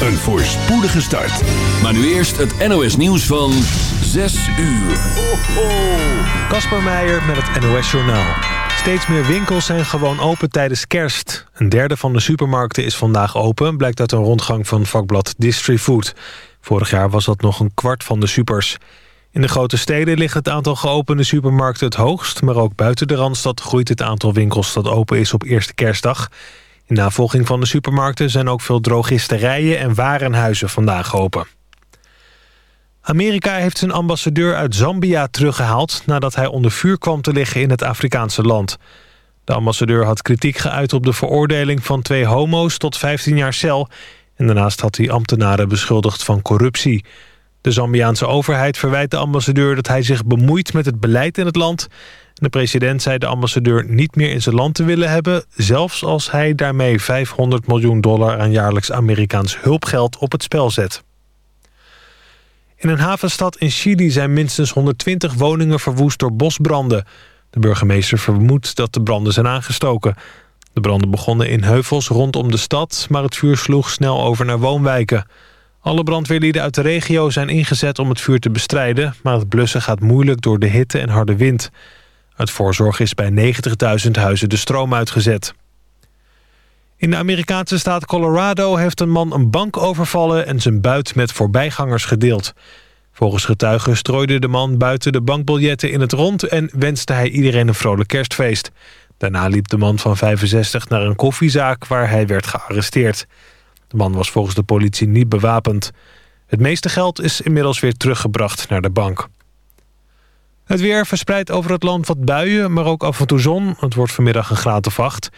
een voorspoedige start. Maar nu eerst het NOS nieuws van 6 uur. Kasper Meijer met het NOS Journaal. Steeds meer winkels zijn gewoon open tijdens kerst. Een derde van de supermarkten is vandaag open... blijkt uit een rondgang van vakblad Distrifood. Vorig jaar was dat nog een kwart van de supers. In de grote steden ligt het aantal geopende supermarkten het hoogst... maar ook buiten de Randstad groeit het aantal winkels dat open is op eerste kerstdag. In navolging van de supermarkten zijn ook veel drogisterijen en warenhuizen vandaag open. Amerika heeft zijn ambassadeur uit Zambia teruggehaald... nadat hij onder vuur kwam te liggen in het Afrikaanse land. De ambassadeur had kritiek geuit op de veroordeling van twee homo's tot 15 jaar cel... en daarnaast had hij ambtenaren beschuldigd van corruptie... De Zambiaanse overheid verwijt de ambassadeur dat hij zich bemoeit met het beleid in het land. De president zei de ambassadeur niet meer in zijn land te willen hebben... zelfs als hij daarmee 500 miljoen dollar aan jaarlijks Amerikaans hulpgeld op het spel zet. In een havenstad in Chili zijn minstens 120 woningen verwoest door bosbranden. De burgemeester vermoedt dat de branden zijn aangestoken. De branden begonnen in heuvels rondom de stad... maar het vuur sloeg snel over naar woonwijken... Alle brandweerlieden uit de regio zijn ingezet om het vuur te bestrijden... maar het blussen gaat moeilijk door de hitte en harde wind. Uit voorzorg is bij 90.000 huizen de stroom uitgezet. In de Amerikaanse staat Colorado heeft een man een bank overvallen... en zijn buit met voorbijgangers gedeeld. Volgens getuigen strooide de man buiten de bankbiljetten in het rond... en wenste hij iedereen een vrolijk kerstfeest. Daarna liep de man van 65 naar een koffiezaak waar hij werd gearresteerd. De man was volgens de politie niet bewapend. Het meeste geld is inmiddels weer teruggebracht naar de bank. Het weer verspreidt over het land wat buien, maar ook af en toe zon. Het wordt vanmiddag een graad of acht.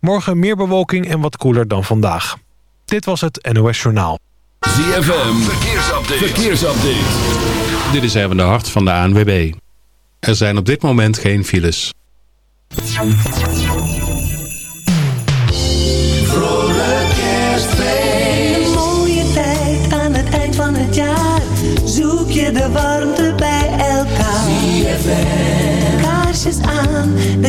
Morgen meer bewolking en wat koeler dan vandaag. Dit was het NOS Journaal. ZFM, verkeersupdate. verkeersupdate. Dit is even de hart van de ANWB. Er zijn op dit moment geen files.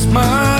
Christmas,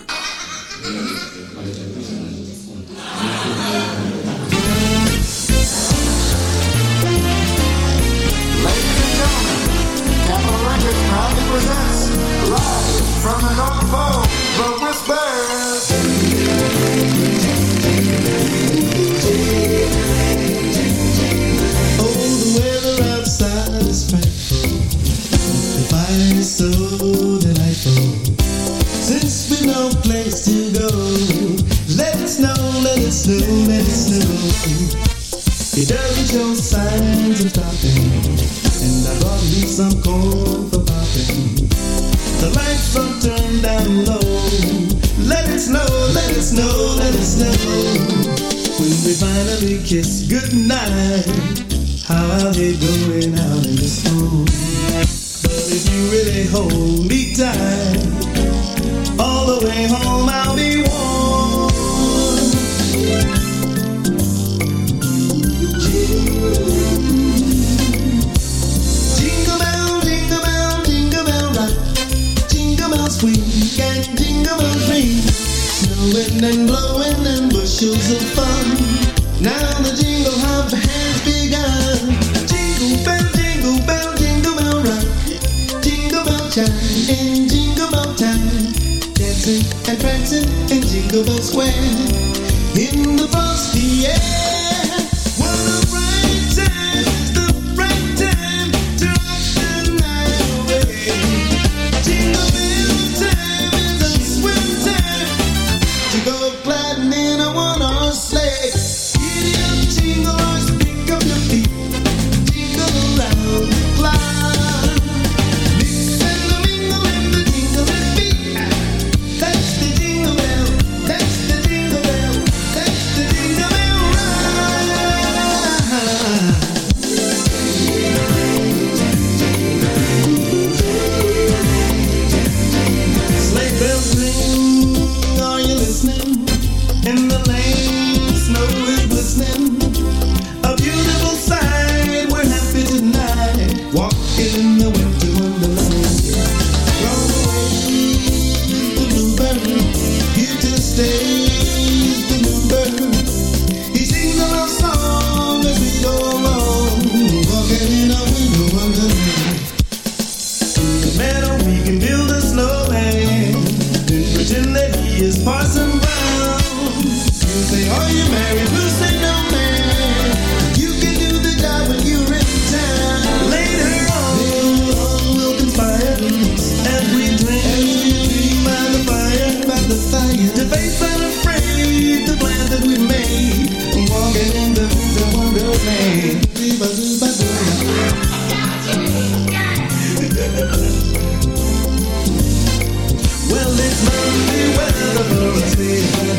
we finally kiss goodnight. How are they going out in the storm? in Jingle Bell Town, dancing and prancing in Jingle Bell Square. In the frosty air. Weather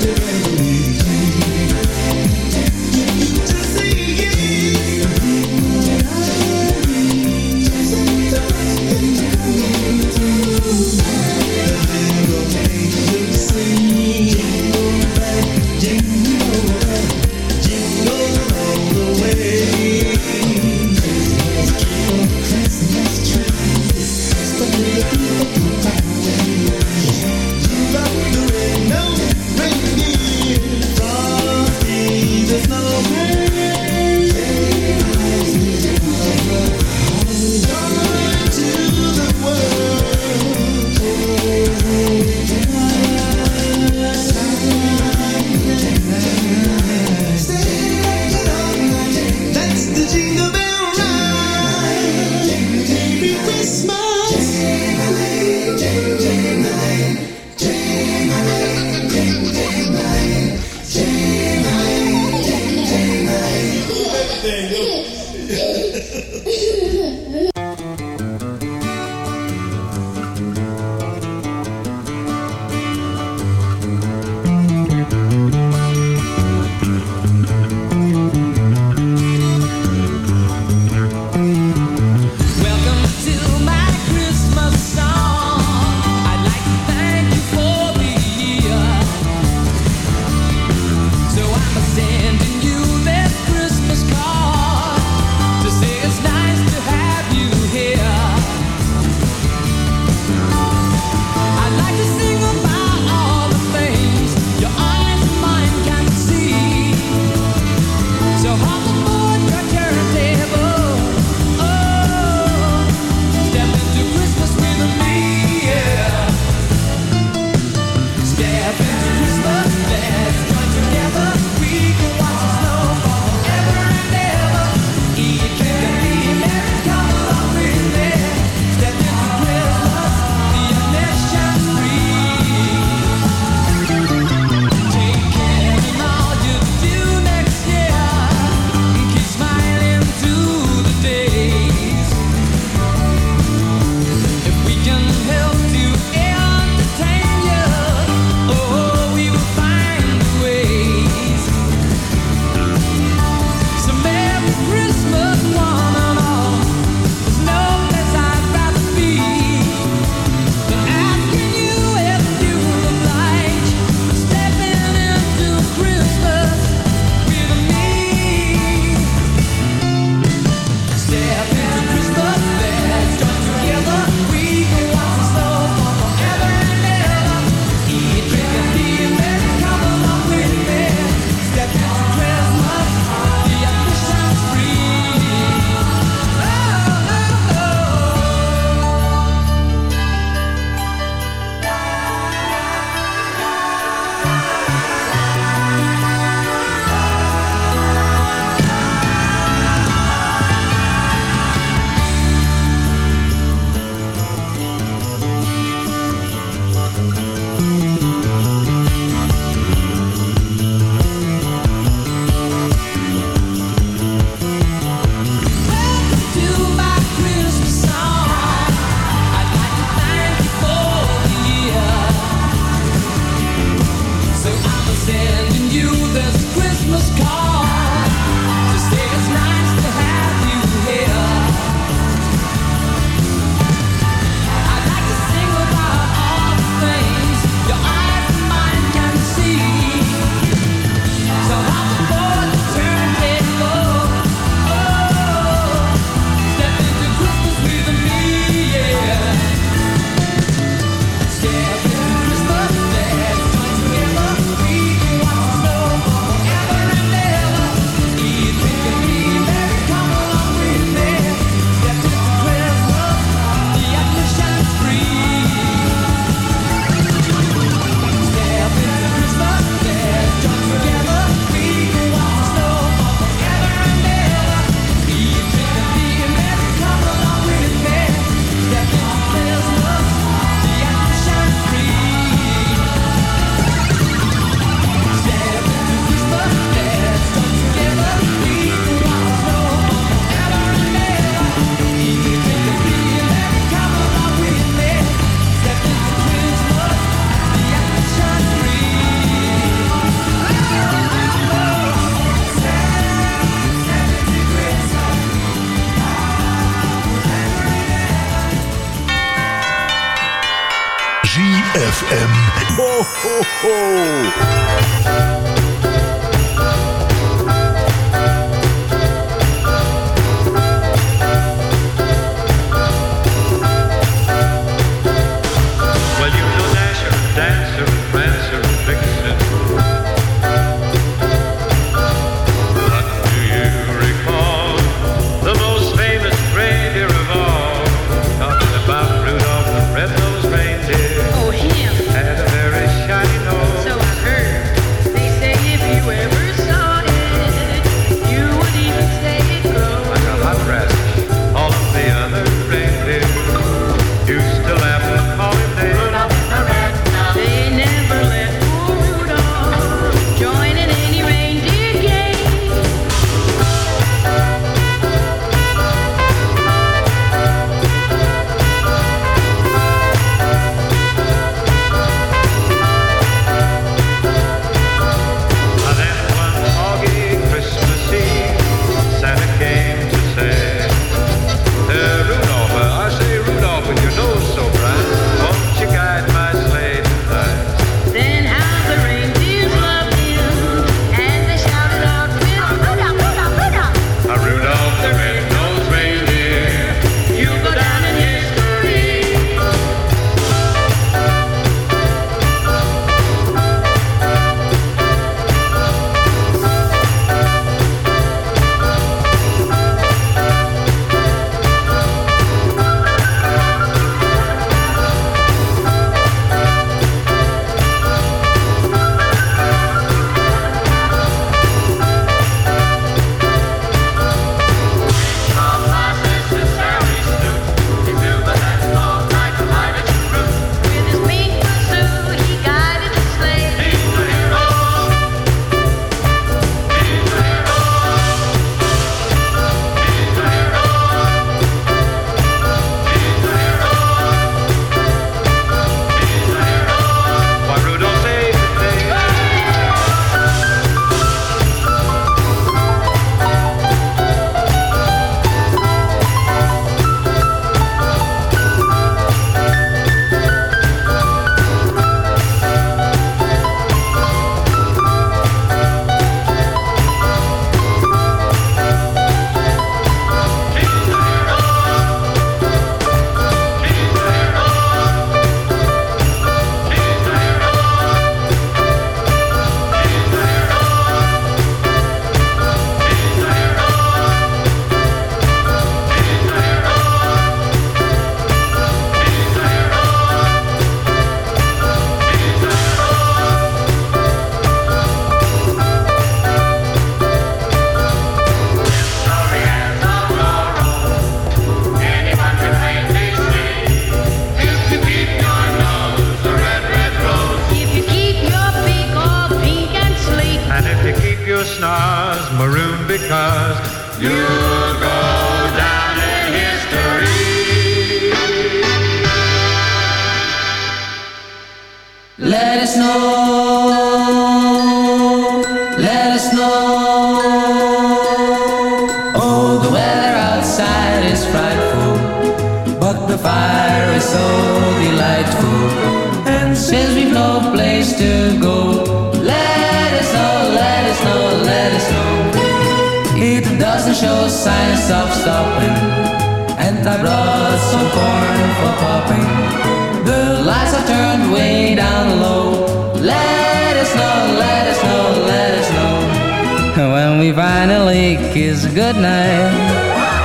tiny lake is a good night.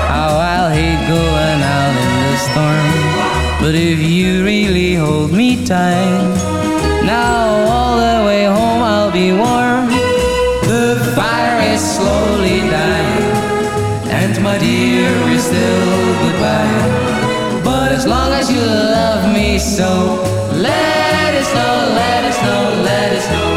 How oh, I'll hate going out in the storm. But if you really hold me tight, now all the way home I'll be warm. The fire is slowly dying, and my dear is still goodbye. But as long as you love me so, let it snow, let it snow, let it snow.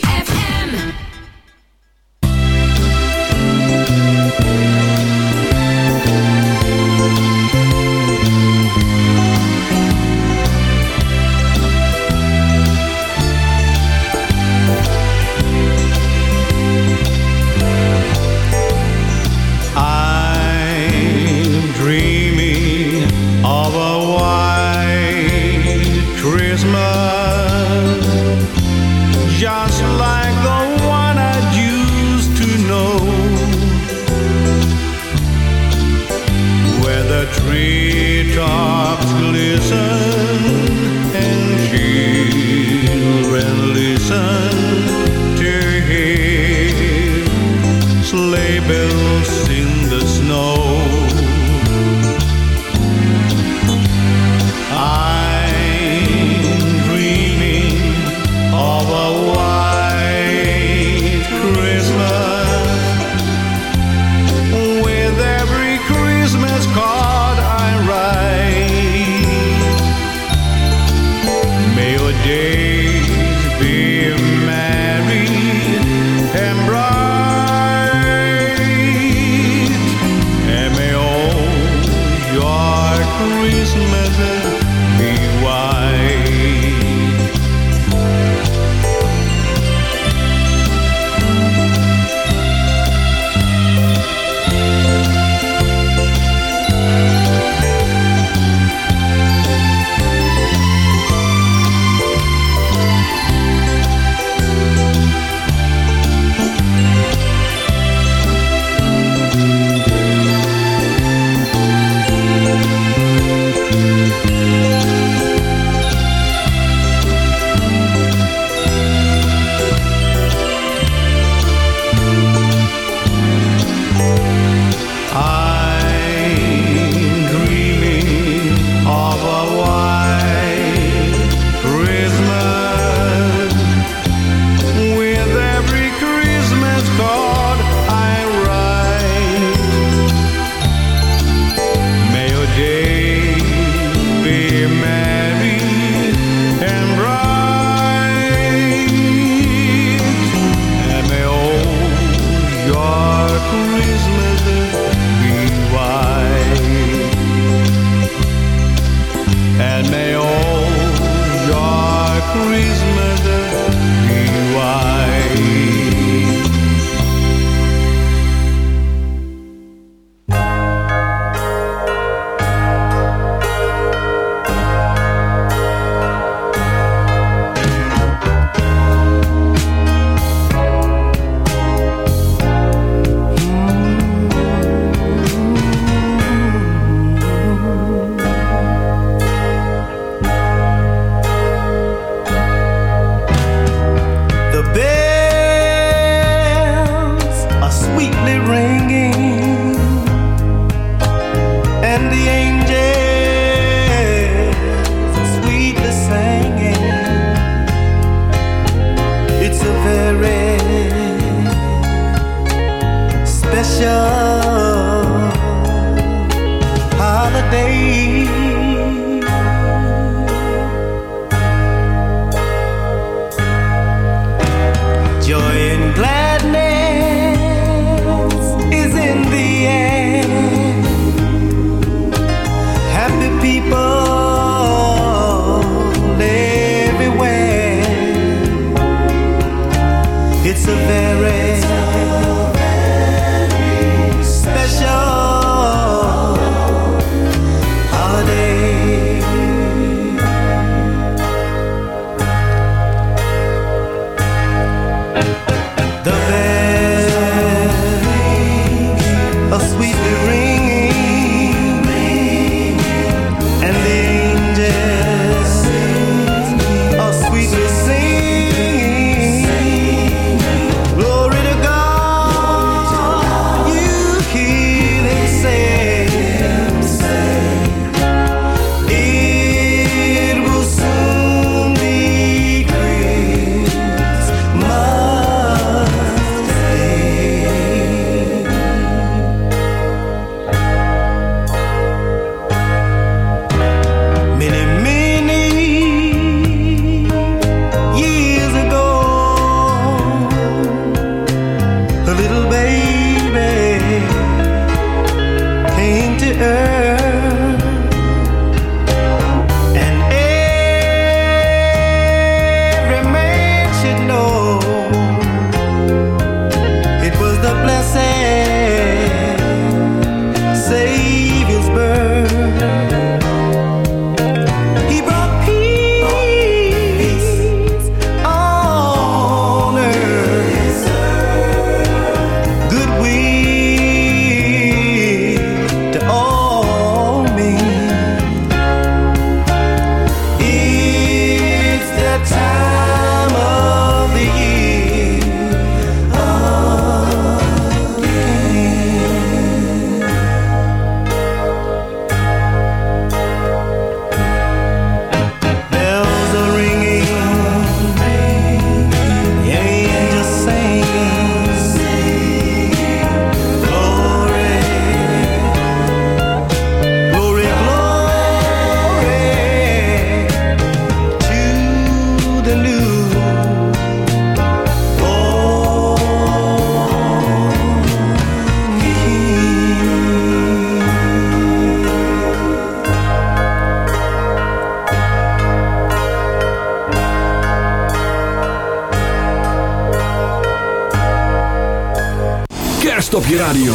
je radio.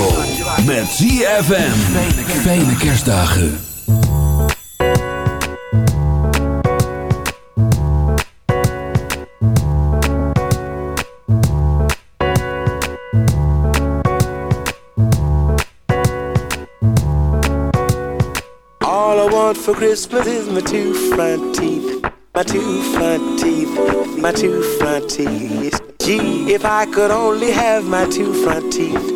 Met ZFM. Fijne kerstdagen. All I want for Christmas is my two front teeth. My two front teeth. My two front teeth. Gee, if I could only have my two front teeth,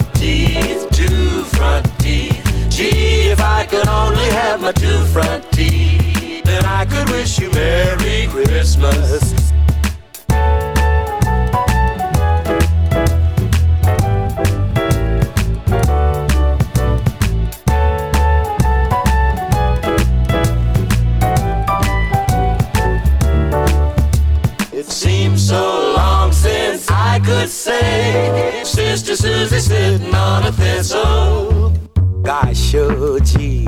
only have my two front teeth, then I could wish you Merry Christmas. It seems so long since I could say Sister Susie sitting on a thistle. Gosh, oh gee,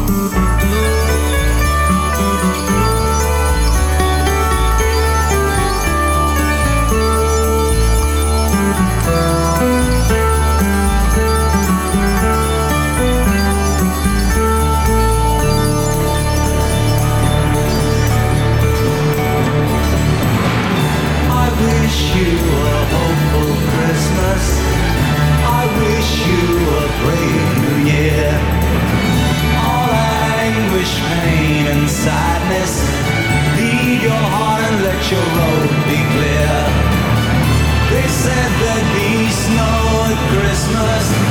Said there'd be snow at Christmas.